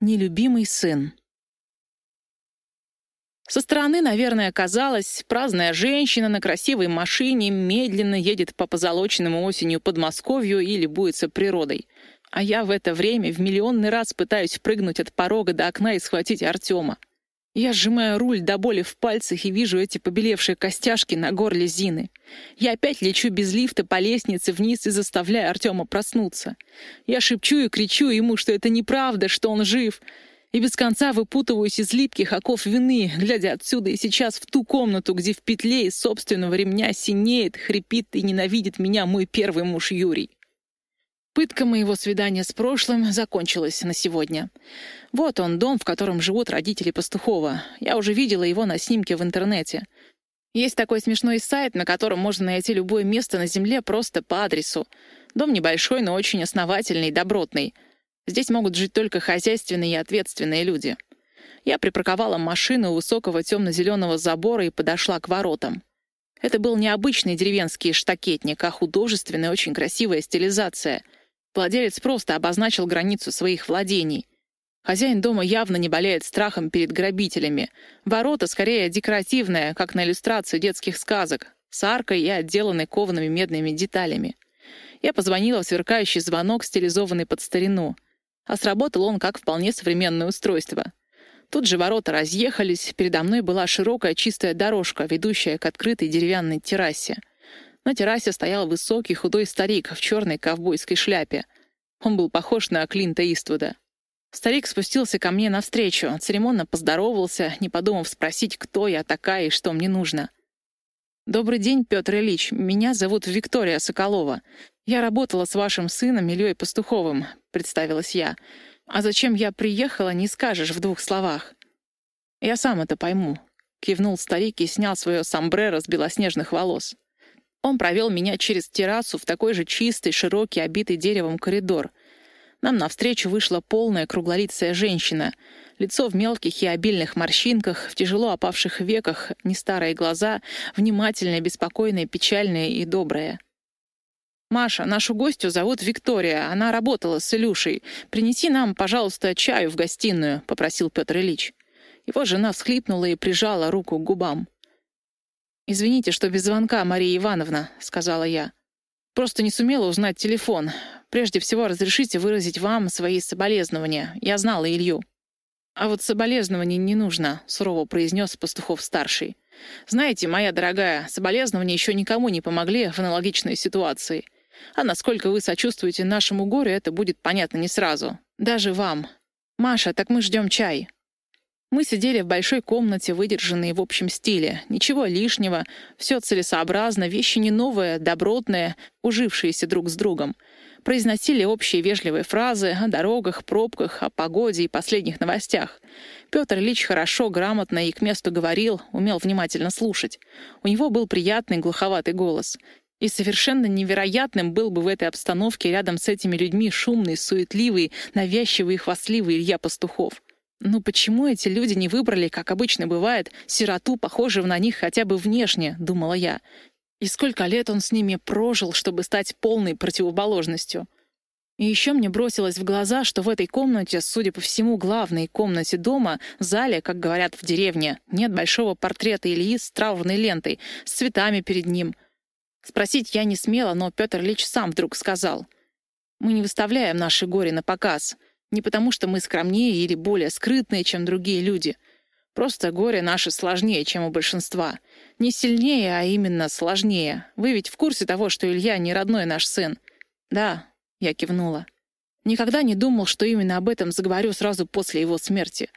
Нелюбимый сын. Со стороны, наверное, казалось, праздная женщина на красивой машине медленно едет по позолоченному осенью Подмосковью и любуется природой. А я в это время в миллионный раз пытаюсь прыгнуть от порога до окна и схватить Артема. Я сжимаю руль до боли в пальцах и вижу эти побелевшие костяшки на горле Зины. Я опять лечу без лифта по лестнице вниз и заставляю Артема проснуться. Я шепчу и кричу ему, что это неправда, что он жив. И без конца выпутываюсь из липких оков вины, глядя отсюда и сейчас в ту комнату, где в петле из собственного ремня синеет, хрипит и ненавидит меня мой первый муж Юрий. Пытка моего свидания с прошлым закончилась на сегодня. Вот он, дом, в котором живут родители Пастухова. Я уже видела его на снимке в интернете. Есть такой смешной сайт, на котором можно найти любое место на Земле просто по адресу. Дом небольшой, но очень основательный, добротный. Здесь могут жить только хозяйственные и ответственные люди. Я припарковала машину у высокого темно-зеленого забора и подошла к воротам. Это был необычный деревенский штакетник, а художественная, очень красивая стилизация — Владелец просто обозначил границу своих владений. Хозяин дома явно не болеет страхом перед грабителями. Ворота скорее декоративные, как на иллюстрации детских сказок, с аркой и отделанной коваными медными деталями. Я позвонила в сверкающий звонок, стилизованный под старину. А сработал он как вполне современное устройство. Тут же ворота разъехались, передо мной была широкая чистая дорожка, ведущая к открытой деревянной террасе. На террасе стоял высокий худой старик в черной ковбойской шляпе. Он был похож на Клинта Иствуда. Старик спустился ко мне навстречу, церемонно поздоровался, не подумав спросить, кто я такая и что мне нужно. «Добрый день, Петр Ильич. Меня зовут Виктория Соколова. Я работала с вашим сыном Ильей Пастуховым», — представилась я. «А зачем я приехала, не скажешь в двух словах». «Я сам это пойму», — кивнул старик и снял свое сомбреро с белоснежных волос. Он провел меня через террасу в такой же чистый, широкий, обитый деревом коридор. Нам навстречу вышла полная круглолицая женщина. Лицо в мелких и обильных морщинках, в тяжело опавших веках, не старые глаза, внимательные, беспокойные, печальные и добрые. «Маша, нашу гостью зовут Виктория. Она работала с Илюшей. Принеси нам, пожалуйста, чаю в гостиную», — попросил Петр Ильич. Его жена всхлипнула и прижала руку к губам. «Извините, что без звонка, Мария Ивановна», — сказала я. «Просто не сумела узнать телефон. Прежде всего, разрешите выразить вам свои соболезнования. Я знала Илью». «А вот соболезнований не нужно», — сурово произнес Пастухов-старший. «Знаете, моя дорогая, соболезнования еще никому не помогли в аналогичной ситуации. А насколько вы сочувствуете нашему горю, это будет понятно не сразу. Даже вам. Маша, так мы ждем чай». Мы сидели в большой комнате, выдержанной в общем стиле. Ничего лишнего, все целесообразно, вещи не новые, добротные, ужившиеся друг с другом. Произносили общие вежливые фразы о дорогах, пробках, о погоде и последних новостях. Петр Ильич хорошо, грамотно и к месту говорил, умел внимательно слушать. У него был приятный глуховатый голос. И совершенно невероятным был бы в этой обстановке рядом с этими людьми шумный, суетливый, навязчивый и хвастливый Илья Пастухов. Ну почему эти люди не выбрали, как обычно бывает, сироту, похожего на них хотя бы внешне, думала я. И сколько лет он с ними прожил, чтобы стать полной противоположностью. И еще мне бросилось в глаза, что в этой комнате, судя по всему, главной комнате дома, зале, как говорят в деревне, нет большого портрета Ильи с траурной лентой, с цветами перед ним. Спросить я не смела, но Петр Ильич сам вдруг сказал. «Мы не выставляем наши горе на показ. Не потому, что мы скромнее или более скрытные, чем другие люди. Просто горе наше сложнее, чем у большинства. Не сильнее, а именно сложнее. Вы ведь в курсе того, что Илья не родной наш сын? Да, я кивнула. Никогда не думал, что именно об этом заговорю сразу после его смерти.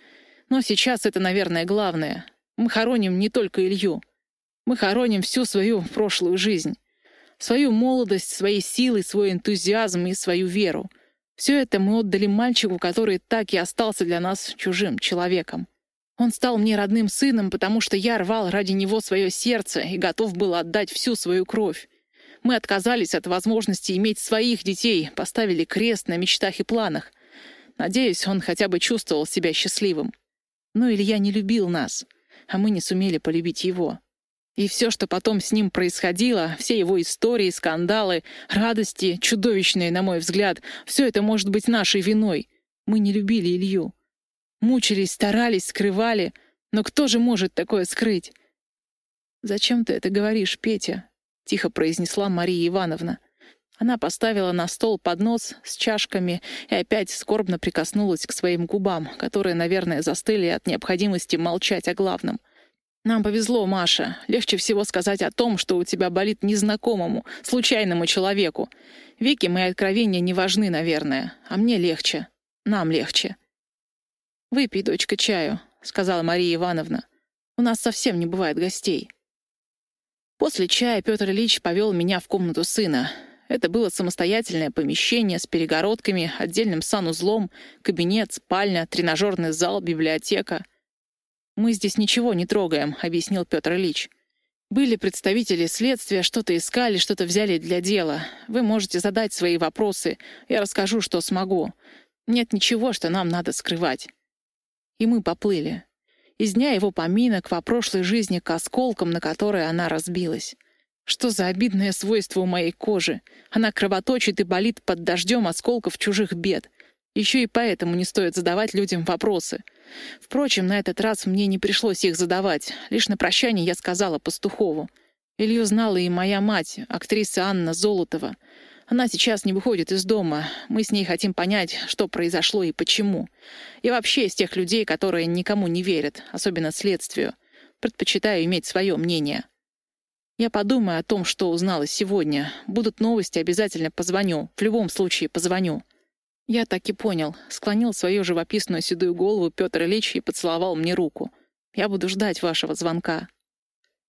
Но сейчас это, наверное, главное. Мы хороним не только Илью. Мы хороним всю свою прошлую жизнь. Свою молодость, свои силы, свой энтузиазм и свою веру. Все это мы отдали мальчику, который так и остался для нас чужим человеком. Он стал мне родным сыном, потому что я рвал ради него свое сердце и готов был отдать всю свою кровь. Мы отказались от возможности иметь своих детей, поставили крест на мечтах и планах. Надеюсь, он хотя бы чувствовал себя счастливым. Но Илья не любил нас, а мы не сумели полюбить его. И все, что потом с ним происходило, все его истории, скандалы, радости, чудовищные, на мой взгляд, все это может быть нашей виной. Мы не любили Илью. Мучились, старались, скрывали. Но кто же может такое скрыть? «Зачем ты это говоришь, Петя?» — тихо произнесла Мария Ивановна. Она поставила на стол поднос с чашками и опять скорбно прикоснулась к своим губам, которые, наверное, застыли от необходимости молчать о главном. «Нам повезло, Маша. Легче всего сказать о том, что у тебя болит незнакомому, случайному человеку. Вике мои откровения не важны, наверное, а мне легче. Нам легче». «Выпей, дочка, чаю», — сказала Мария Ивановна. «У нас совсем не бывает гостей». После чая Петр Ильич повел меня в комнату сына. Это было самостоятельное помещение с перегородками, отдельным санузлом, кабинет, спальня, тренажерный зал, библиотека. «Мы здесь ничего не трогаем», — объяснил Петр Ильич. «Были представители следствия, что-то искали, что-то взяли для дела. Вы можете задать свои вопросы, я расскажу, что смогу. Нет ничего, что нам надо скрывать». И мы поплыли. Из дня его поминок во прошлой жизни к осколкам, на которые она разбилась. Что за обидное свойство у моей кожи? Она кровоточит и болит под дождем осколков чужих бед. Еще и поэтому не стоит задавать людям вопросы. Впрочем, на этот раз мне не пришлось их задавать. Лишь на прощание я сказала Пастухову. Илью знала и моя мать, актриса Анна Золотова. Она сейчас не выходит из дома. Мы с ней хотим понять, что произошло и почему. И вообще из тех людей, которые никому не верят, особенно следствию. Предпочитаю иметь свое мнение. Я подумаю о том, что узнала сегодня. Будут новости, обязательно позвоню. В любом случае позвоню. Я так и понял. Склонил свою живописную седую голову Петр Ильич и поцеловал мне руку. Я буду ждать вашего звонка.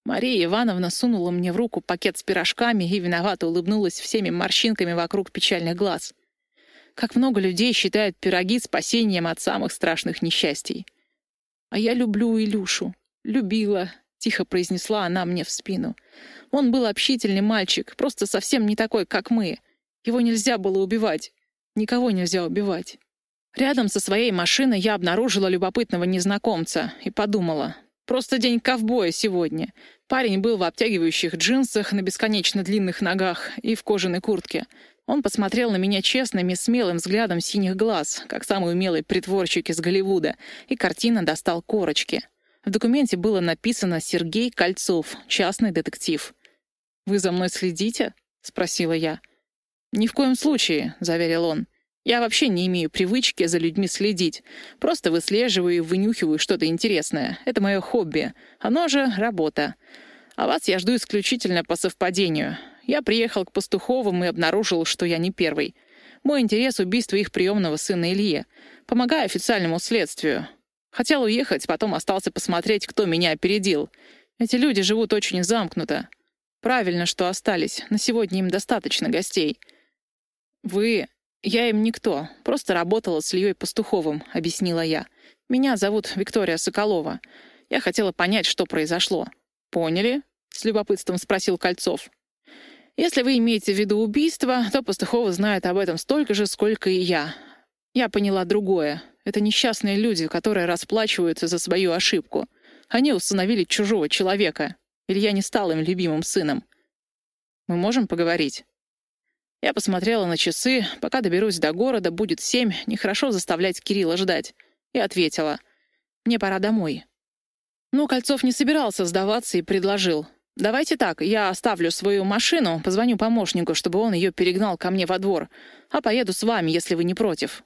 Мария Ивановна сунула мне в руку пакет с пирожками и виновато улыбнулась всеми морщинками вокруг печальных глаз. Как много людей считают пироги спасением от самых страшных несчастий. А я люблю Илюшу. Любила, тихо произнесла она мне в спину. Он был общительный мальчик, просто совсем не такой, как мы. Его нельзя было убивать. Никого нельзя убивать. Рядом со своей машиной я обнаружила любопытного незнакомца и подумала. Просто день ковбоя сегодня. Парень был в обтягивающих джинсах, на бесконечно длинных ногах и в кожаной куртке. Он посмотрел на меня честным и смелым взглядом синих глаз, как самый умелый притворщик из Голливуда, и картина достал корочки. В документе было написано «Сергей Кольцов, частный детектив». «Вы за мной следите?» — спросила я. «Ни в коем случае», — заверил он. «Я вообще не имею привычки за людьми следить. Просто выслеживаю и вынюхиваю что-то интересное. Это мое хобби. Оно же работа. А вас я жду исключительно по совпадению. Я приехал к Пастуховым и обнаружил, что я не первый. Мой интерес — убийство их приемного сына Илье. Помогаю официальному следствию. Хотел уехать, потом остался посмотреть, кто меня опередил. Эти люди живут очень замкнуто. Правильно, что остались. На сегодня им достаточно гостей. Вы... Я им никто. Просто работала с Ильей Пастуховым, объяснила я. Меня зовут Виктория Соколова. Я хотела понять, что произошло. Поняли? С любопытством спросил Кольцов. Если вы имеете в виду убийство, то Пастухова знает об этом столько же, сколько и я. Я поняла другое. Это несчастные люди, которые расплачиваются за свою ошибку. Они установили чужого человека. Илья не стал им любимым сыном. Мы можем поговорить? Я посмотрела на часы. Пока доберусь до города, будет семь. Нехорошо заставлять Кирилла ждать. И ответила. Мне пора домой. Но Кольцов не собирался сдаваться и предложил. «Давайте так, я оставлю свою машину, позвоню помощнику, чтобы он ее перегнал ко мне во двор, а поеду с вами, если вы не против».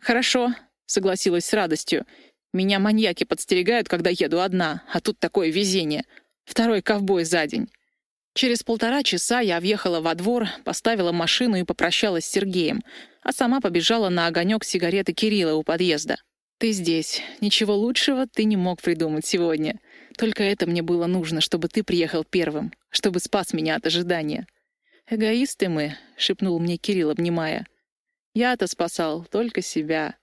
«Хорошо», — согласилась с радостью. «Меня маньяки подстерегают, когда еду одна, а тут такое везение. Второй ковбой за день». Через полтора часа я въехала во двор, поставила машину и попрощалась с Сергеем, а сама побежала на огонек сигареты Кирилла у подъезда. «Ты здесь. Ничего лучшего ты не мог придумать сегодня. Только это мне было нужно, чтобы ты приехал первым, чтобы спас меня от ожидания». «Эгоисты мы», — шепнул мне Кирилл, обнимая. «Я-то спасал только себя.